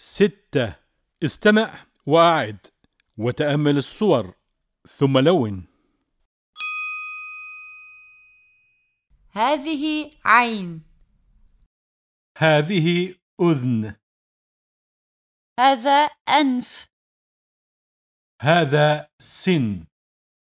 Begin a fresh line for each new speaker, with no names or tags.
ستة. استمع وأعد وتأمل الصور. ثم لون.
هذه عين.
هذه أذن.
هذا أنف.
هذا سن.